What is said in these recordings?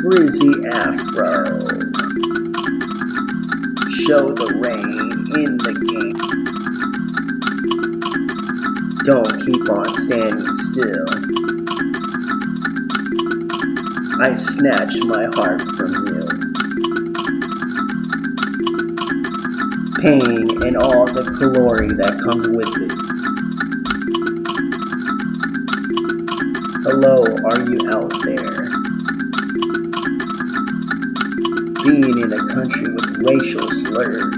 frizzy afro. Show the rain in the game. Don't keep on standing still. I snatch my heart from you. Pain and all the glory that comes with it. Hello, are you out there? Being in a country with racial slurs.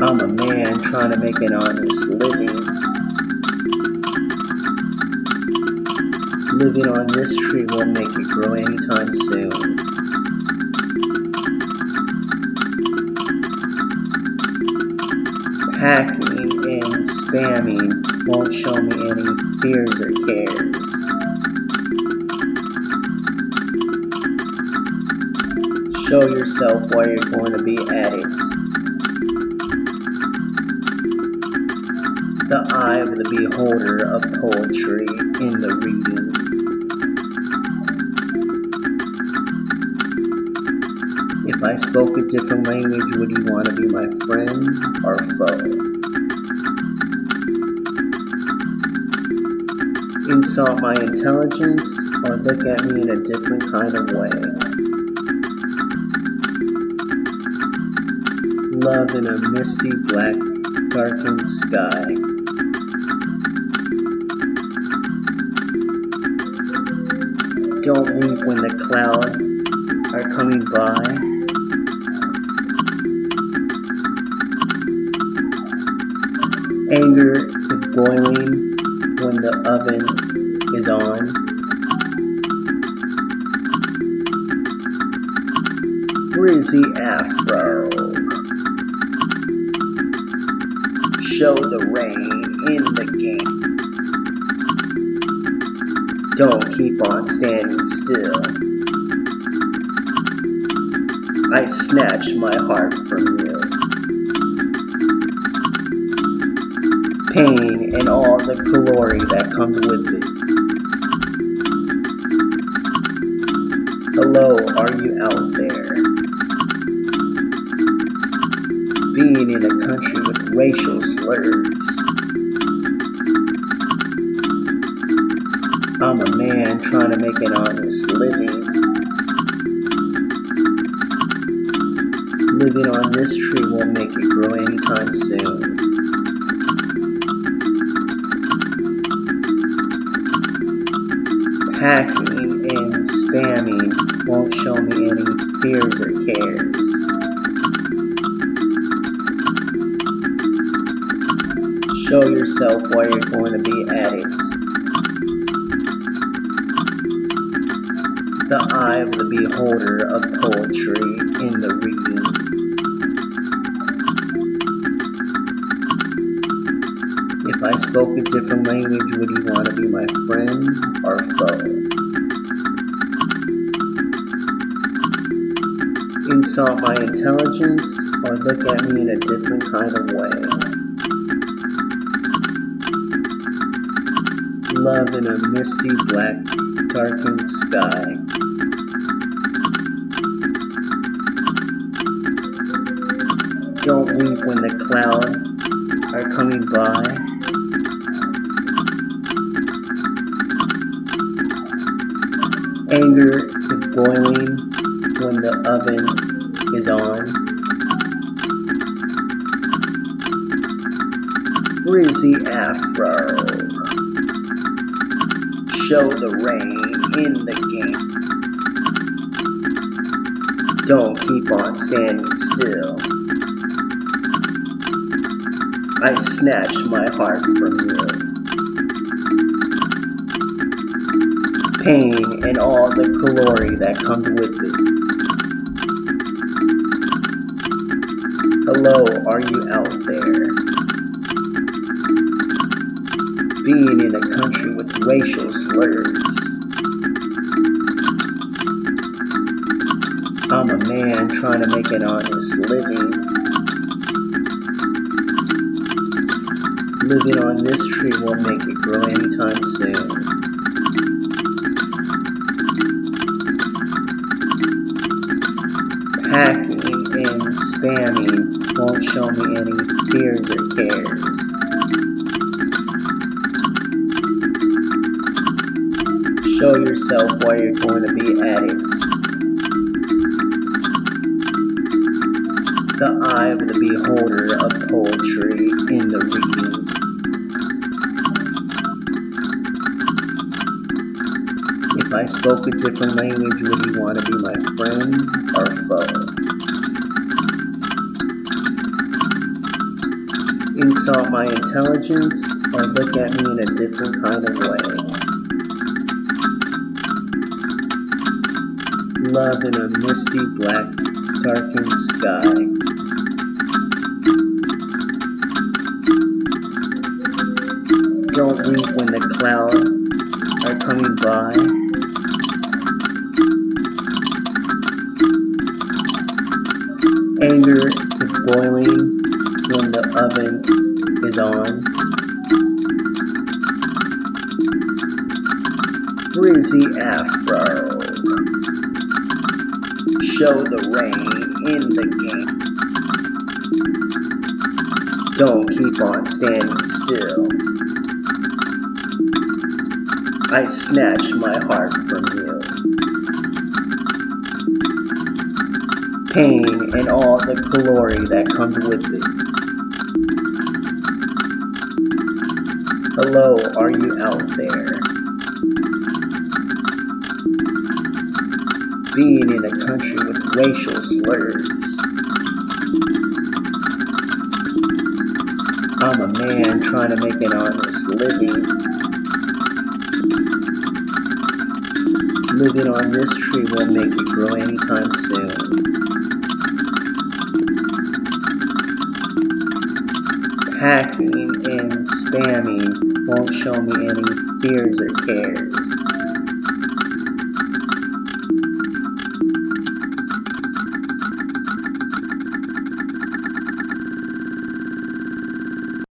I'm a man trying to make an honest living. Living on this tree won't make it grow anytime soon. Hacking and spamming won't show me any fears or cares. Show yourself why you're going to be at it. The eye of the beholder of poetry in the reading. If I spoke a different language, would you want to be my friend or foe? Insult my intelligence or look at me in a different kind of way. Love in a misty black darkened sky. Don't weep when the clouds are coming by. Anger is boiling when the oven is on. Frizzy afro. Show the rain in the game. Don't keep on standing still. I snatch my heart from you. Pain and all the glory that comes with it. Hello, are you out there? In a country with racial slurs. I'm a man trying to make an honest living. Living on this tree won't make it grow anytime soon. Hacking and spamming won't show me any fears or cares. Show yourself why you're going to be at it. The eye of the beholder of poetry in the reading. If I spoke a different language, would you want to be my friend or foe? Insult my intelligence or look at me in a different kind of way. Love in a misty black darkened sky. Don't weep when the clouds are coming by. Anger is boiling when the oven is on. Frizzy afro. Show the rain in the game. Don't keep on standing still. I snatch my heart from you. Pain and all the glory that comes with it. Hello, are you out there? being in a country with racial slurs. I'm a man trying to make an honest living. Living on this tree won't make it grow anytime soon. hacking and spamming won't show me any fears or cares. Yourself why you're going to be at it. The eye of the beholder of poetry in the reading. If I spoke a different language, would you want to be my friend or foe? Insult my intelligence or look at me in a different kind of way. Love in a misty black darkened sky. Don't weep when the clouds are coming by. Anger is boiling when the oven is on. Frizzy Afro. Show the rain in the game. Don't keep on standing still. I snatch my heart from you. Pain and all the glory that comes with it. Hello, are you out there? Being in a country racial slurs. I'm a man trying to make an honest living. Living on this tree won't make it grow anytime soon. Hacking and spamming won't show me any fears or cares.